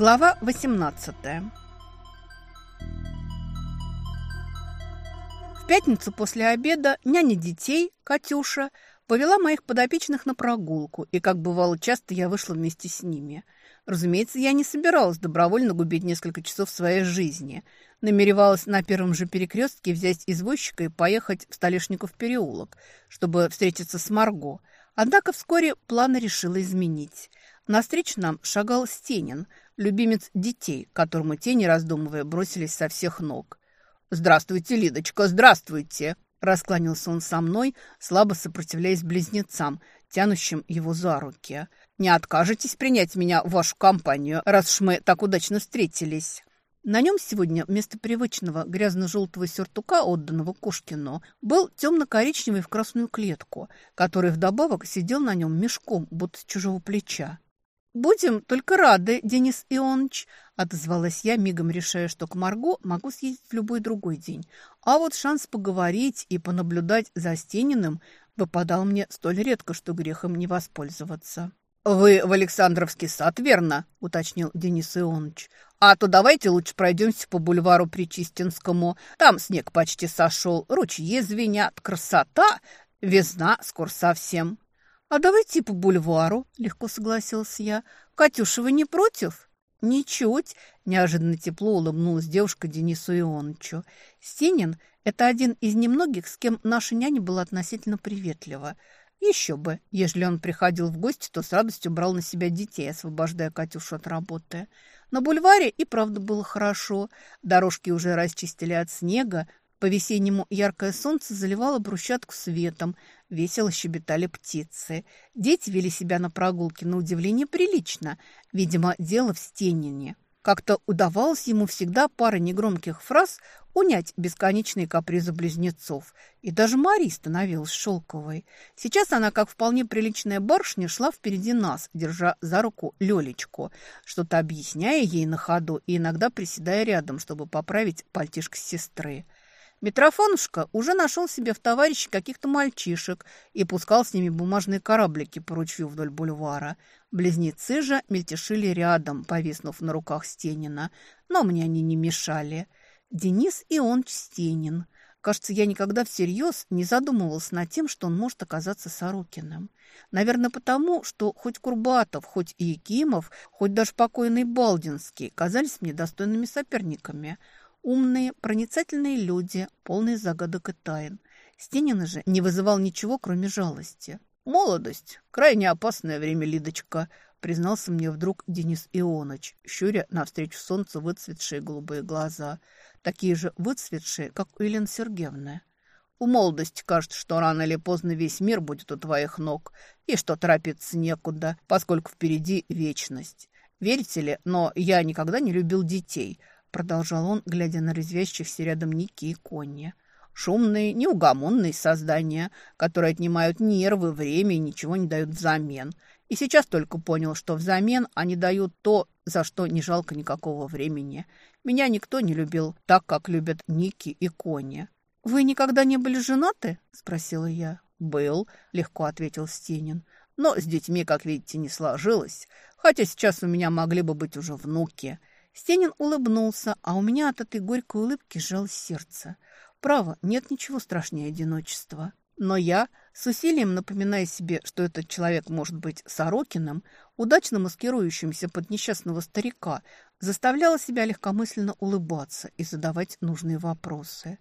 Глава 18 В пятницу после обеда няня детей, Катюша, повела моих подопечных на прогулку, и, как бывало часто, я вышла вместе с ними. Разумеется, я не собиралась добровольно губить несколько часов своей жизни. Намеревалась на первом же перекрестке взять извозчика и поехать в Столешников переулок, чтобы встретиться с Марго. Однако вскоре планы решила изменить. На встречу нам шагал Стенин, любимец детей, которому те, не раздумывая, бросились со всех ног. «Здравствуйте, Лидочка, здравствуйте!» Раскланялся он со мной, слабо сопротивляясь близнецам, тянущим его за руки. «Не откажетесь принять меня в вашу компанию, раз уж мы так удачно встретились?» На нем сегодня вместо привычного грязно-желтого сюртука, отданного Кошкину, был темно-коричневый в красную клетку, который вдобавок сидел на нем мешком, будто с чужого плеча. «Будем только рады, Денис Ионович», – отозвалась я, мигом решая, что к Марго могу съездить в любой другой день. А вот шанс поговорить и понаблюдать за Стениным выпадал мне столь редко, что грехом не воспользоваться. «Вы в Александровский сад, верно?» – уточнил Денис Ионович. «А то давайте лучше пройдемся по бульвару Причистинскому. Там снег почти сошел, ручьи звенят, красота, весна скоро совсем». «А давайте по бульвару», — легко согласился я. «Катюша, вы не против?» «Ничуть», — неожиданно тепло улыбнулась девушка Денису Ионовичу. «Стенин — это один из немногих, с кем наша няня была относительно приветлива. Еще бы, ежели он приходил в гости, то с радостью брал на себя детей, освобождая Катюшу от работы. На бульваре и правда было хорошо. Дорожки уже расчистили от снега, по-весеннему яркое солнце заливало брусчатку светом, весело щебетали птицы. Дети вели себя на прогулке на удивление прилично. Видимо, дело в стенине. Как-то удавалось ему всегда пара негромких фраз унять бесконечные капризы близнецов. И даже Мари становилась шелковой. Сейчас она, как вполне приличная барышня, шла впереди нас, держа за руку Лелечку, что-то объясняя ей на ходу и иногда приседая рядом, чтобы поправить пальтишко сестры. Митрофанушка уже нашел себе в товарищи каких-то мальчишек и пускал с ними бумажные кораблики по ручью вдоль бульвара. Близнецы же мельтешили рядом, повиснув на руках Стенина, но мне они не мешали. Денис и он Стенин. Кажется, я никогда всерьез не задумывался над тем, что он может оказаться Сорокиным. Наверное, потому, что хоть Курбатов, хоть и Якимов, хоть даже покойный Балдинский казались мне достойными соперниками – Умные, проницательные люди, полные загадок и тайн. Стенин же не вызывал ничего, кроме жалости. «Молодость – крайне опасное время, Лидочка», – признался мне вдруг Денис Ионыч, щуря навстречу солнцу выцветшие голубые глаза, такие же выцветшие, как у Елены Сергеевны. «У молодости кажется, что рано или поздно весь мир будет у твоих ног, и что торопиться некуда, поскольку впереди вечность. Верите ли, но я никогда не любил детей – продолжал он, глядя на резвящихся рядом Ники и Конни. Шумные, неугомонные создания, которые отнимают нервы, время и ничего не дают взамен. И сейчас только понял, что взамен они дают то, за что не жалко никакого времени. Меня никто не любил так, как любят Ники и Конни. «Вы никогда не были женаты?» – спросила я. «Был», – легко ответил Стенин. «Но с детьми, как видите, не сложилось. Хотя сейчас у меня могли бы быть уже внуки». Стенин улыбнулся, а у меня от этой горькой улыбки сжалось сердце. Право, нет ничего страшнее одиночества. Но я, с усилием напоминая себе, что этот человек может быть Сорокиным, удачно маскирующимся под несчастного старика, заставляла себя легкомысленно улыбаться и задавать нужные вопросы.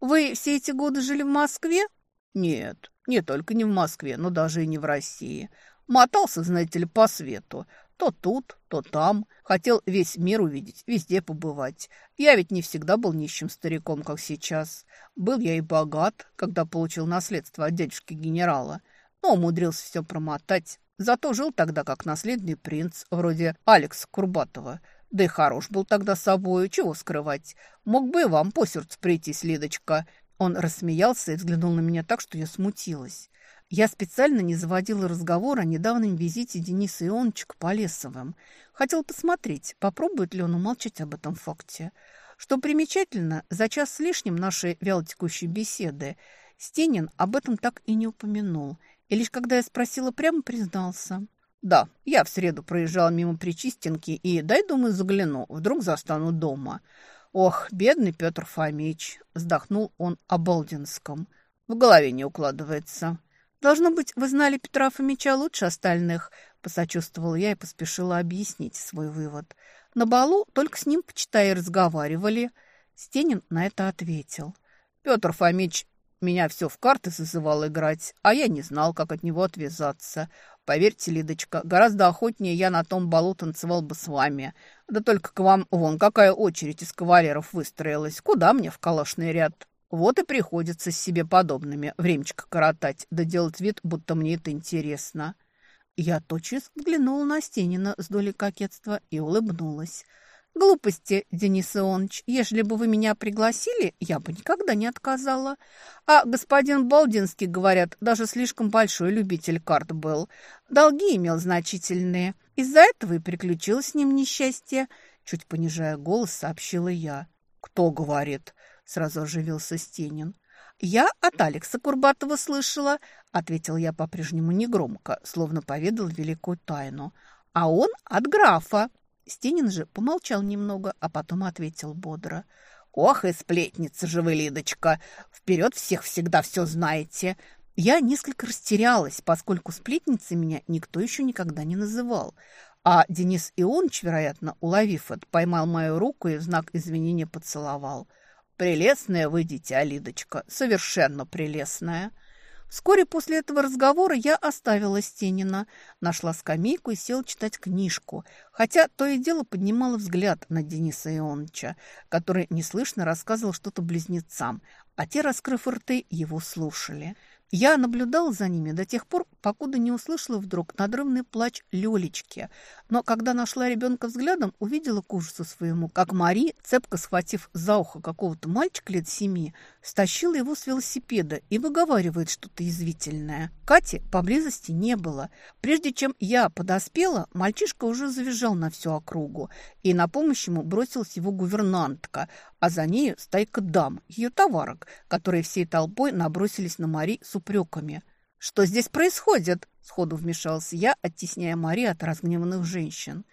«Вы все эти годы жили в Москве?» «Нет, не только не в Москве, но даже и не в России. Мотался, знаете ли, по свету. То тут, то там. Хотел весь мир увидеть, везде побывать. Я ведь не всегда был нищим стариком, как сейчас. Был я и богат, когда получил наследство от дядюшки генерала. Но умудрился все промотать. Зато жил тогда как наследный принц, вроде Алекса Курбатова. Да и хорош был тогда собою, чего скрывать. Мог бы и вам по сердцу прийти, Следочка. Он рассмеялся и взглянул на меня так, что я смутилась. Я специально не заводила разговор о недавнем визите Дениса Ионовича к Полесовым. Хотел посмотреть, попробует ли он умолчать об этом факте. Что примечательно, за час с лишним нашей вялотекущей беседы Стенин об этом так и не упомянул. И лишь когда я спросила, прямо признался. «Да, я в среду проезжал мимо Причистенки и, дай, думаю, загляну, вдруг застану дома». «Ох, бедный Петр Фомич!» – вздохнул он о Болдинском. «В голове не укладывается». «Должно быть, вы знали Петра Фомича лучше остальных», – посочувствовала я и поспешила объяснить свой вывод. «На балу только с ним, почитай, разговаривали». Стенин на это ответил. «Петр Фомич меня все в карты зазывал играть, а я не знал, как от него отвязаться. Поверьте, Лидочка, гораздо охотнее я на том балу танцевал бы с вами. Да только к вам вон какая очередь из кавалеров выстроилась. Куда мне в калашный ряд? Вот и приходится себе подобными времечко коротать, да делать вид, будто мне это интересно». Я тотчас взглянула на Стенина с долей кокетства и улыбнулась. Глупости, Денис Ионович. Ежели бы вы меня пригласили, я бы никогда не отказала. А господин Балдинский, говорят, даже слишком большой любитель карт был. Долги имел значительные. Из-за этого и приключилось с ним несчастье. Чуть понижая голос, сообщила я. «Кто говорит?» – сразу оживился Стенин. «Я от Алекса Курбатова слышала», – ответил я по-прежнему негромко, словно поведал великую тайну. «А он от графа». Стенин же помолчал немного, а потом ответил бодро. «Ох и сплетница же вы, Лидочка! Вперед всех всегда все знаете!» Я несколько растерялась, поскольку сплетницей меня никто еще никогда не называл. А Денис Ионович, вероятно, уловив это, поймал мою руку и в знак извинения поцеловал. «Прелестная вы, дитя, Лидочка, совершенно прелестная!» Вскоре после этого разговора я оставила Стенина, нашла скамейку и села читать книжку, хотя то и дело поднимала взгляд на Дениса Ионовича, который неслышно рассказывал что-то близнецам, а те, раскрыв рты, его слушали. Я наблюдала за ними до тех пор, покуда не услышала вдруг надрывный плач Лёлечки. Но когда нашла ребенка взглядом, увидела к ужасу своему, как Мари, цепко схватив за ухо какого-то мальчика лет семи, стащила его с велосипеда и выговаривает что-то язвительное. Кати поблизости не было. Прежде чем я подоспела, мальчишка уже завизжал на всю округу, и на помощь ему бросилась его гувернантка, а за нею стайка дам, ее товарок, которые всей толпой набросились на Мари с упреками. «Что здесь происходит?» – сходу вмешался я, оттесняя Мари от разгневанных женщин.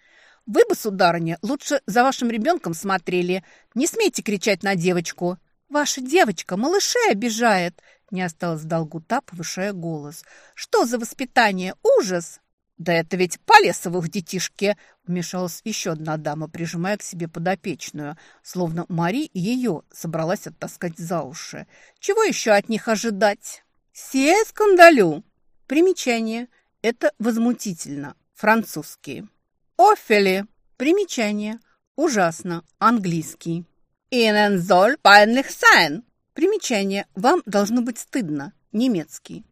«Вы бы, сударыня, лучше за вашим ребенком смотрели. Не смейте кричать на девочку!» «Ваша девочка малышей обижает!» Не осталось долгу та, повышая голос. «Что за воспитание? Ужас!» «Да это ведь Полесовых детишки!» Вмешалась еще одна дама, прижимая к себе подопечную, словно Мари ее собралась оттаскать за уши. «Чего еще от них ожидать?» «Се скандалю!» Примечание. Это возмутительно. Французский. «Офели!» Примечание. Ужасно. Английский. «Ihnen soll peinlich sein!» Примечание. Вам должно быть стыдно. Немецкий.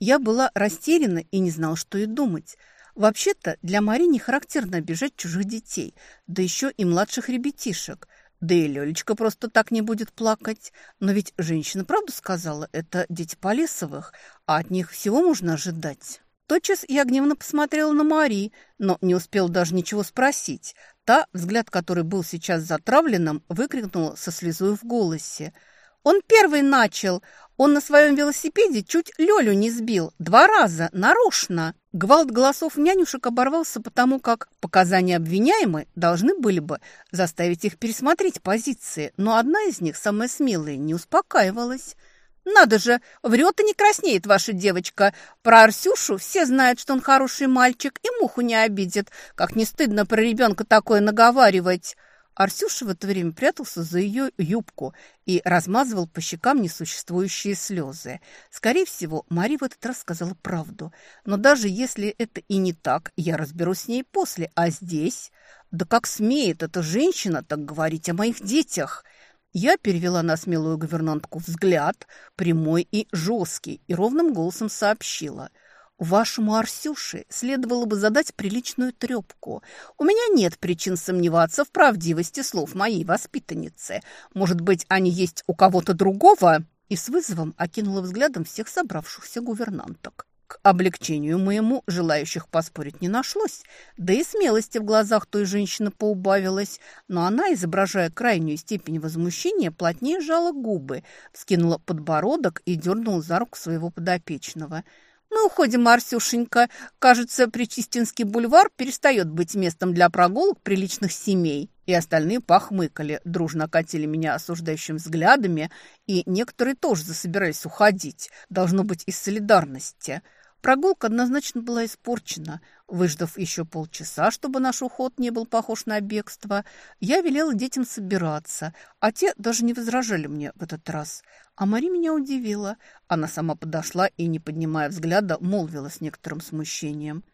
Я была растеряна и не знала, что и думать. Вообще-то для Мари не характерно обижать чужих детей, да еще и младших ребятишек. Да и Лёлечка просто так не будет плакать. Но ведь женщина правду сказала, это дети Полесовых, а от них всего можно ожидать. Тотчас я гневно посмотрела на Мари, но не успел даже ничего спросить. Та, взгляд который был сейчас затравленным, выкрикнула со слезой в голосе – он первый начал. Он на своем велосипеде чуть Лёлю не сбил. Два раза, нарочно. Гвалт голосов нянюшек оборвался, потому как показания обвиняемой должны были бы заставить их пересмотреть позиции. Но одна из них, самая смелая, не успокаивалась. «Надо же, врет и не краснеет ваша девочка. Про Арсюшу все знают, что он хороший мальчик и муху не обидит. Как не стыдно про ребенка такое наговаривать!» Арсюша в это время прятался за ее юбку и размазывал по щекам несуществующие слезы. Скорее всего, Мари в этот раз сказала правду. Но даже если это и не так, я разберусь с ней после. А здесь? Да как смеет эта женщина так говорить о моих детях? Я перевела на смелую гувернантку взгляд, прямой и жесткий, и ровным голосом сообщила – Вашему Арсюше следовало бы задать приличную трепку. У меня нет причин сомневаться в правдивости слов моей воспитанницы. Может быть, они есть у кого-то другого?» И с вызовом окинула взглядом всех собравшихся гувернанток. К облегчению моему желающих поспорить не нашлось, да и смелости в глазах той женщины поубавилась, но она, изображая крайнюю степень возмущения, плотнее сжала губы, вскинула подбородок и дернула за руку своего подопечного – Мы уходим, Марсюшенька. Кажется, Причистинский бульвар перестает быть местом для прогулок приличных семей. И остальные похмыкали, дружно катили меня осуждающими взглядами, и некоторые тоже засобирались уходить, должно быть, из солидарности – Прогулка однозначно была испорчена. Выждав еще полчаса, чтобы наш уход не был похож на бегство, я велела детям собираться, а те даже не возражали мне в этот раз. А Мари меня удивила. Она сама подошла и, не поднимая взгляда, молвила с некоторым смущением.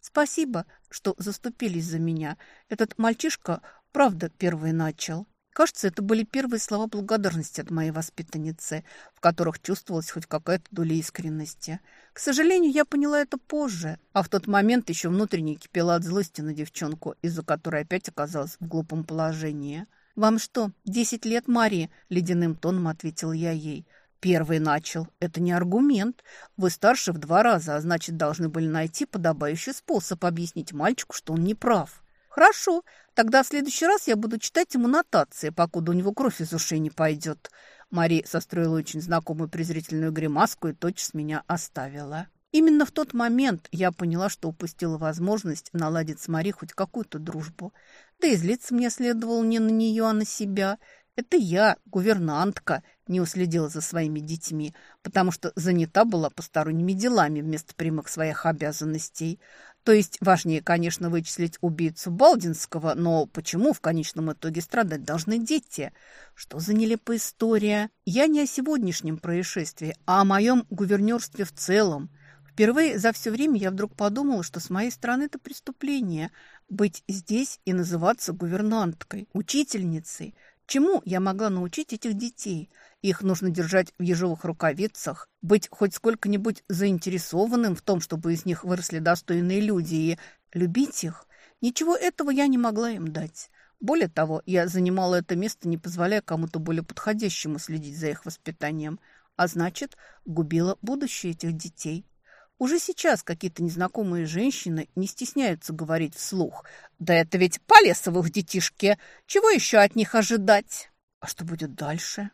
«Спасибо, что заступились за меня. Этот мальчишка, правда, первый начал». Кажется, это были первые слова благодарности от моей воспитанницы, в которых чувствовалась хоть какая-то доля искренности. К сожалению, я поняла это позже, а в тот момент еще внутренне кипела от злости на девчонку, из-за которой опять оказалась в глупом положении. «Вам что, десять лет, Мария?» – ледяным тоном ответил я ей. «Первый начал. Это не аргумент. Вы старше в два раза, а значит, должны были найти подобающий способ объяснить мальчику, что он не прав». «Хорошо, тогда в следующий раз я буду читать ему нотации, покуда у него кровь из ушей не пойдет». Мари состроила очень знакомую презрительную гримаску и тотчас меня оставила. Именно в тот момент я поняла, что упустила возможность наладить с Мари хоть какую-то дружбу. Да и злиться мне следовало не на нее, а на себя – это я, гувернантка, не уследила за своими детьми, потому что занята была посторонними делами вместо прямых своих обязанностей. То есть важнее, конечно, вычислить убийцу Балдинского, но почему в конечном итоге страдать должны дети? Что за нелепая история? Я не о сегодняшнем происшествии, а о моем гувернерстве в целом. Впервые за все время я вдруг подумала, что с моей стороны это преступление – быть здесь и называться гувернанткой, учительницей – Чему я могла научить этих детей? Их нужно держать в ежовых рукавицах, быть хоть сколько-нибудь заинтересованным в том, чтобы из них выросли достойные люди, и любить их. Ничего этого я не могла им дать. Более того, я занимала это место, не позволяя кому-то более подходящему следить за их воспитанием, а значит, губила будущее этих детей. Уже сейчас какие-то незнакомые женщины не стесняются говорить вслух. Да это ведь Полесовых детишки. Чего еще от них ожидать? А что будет дальше?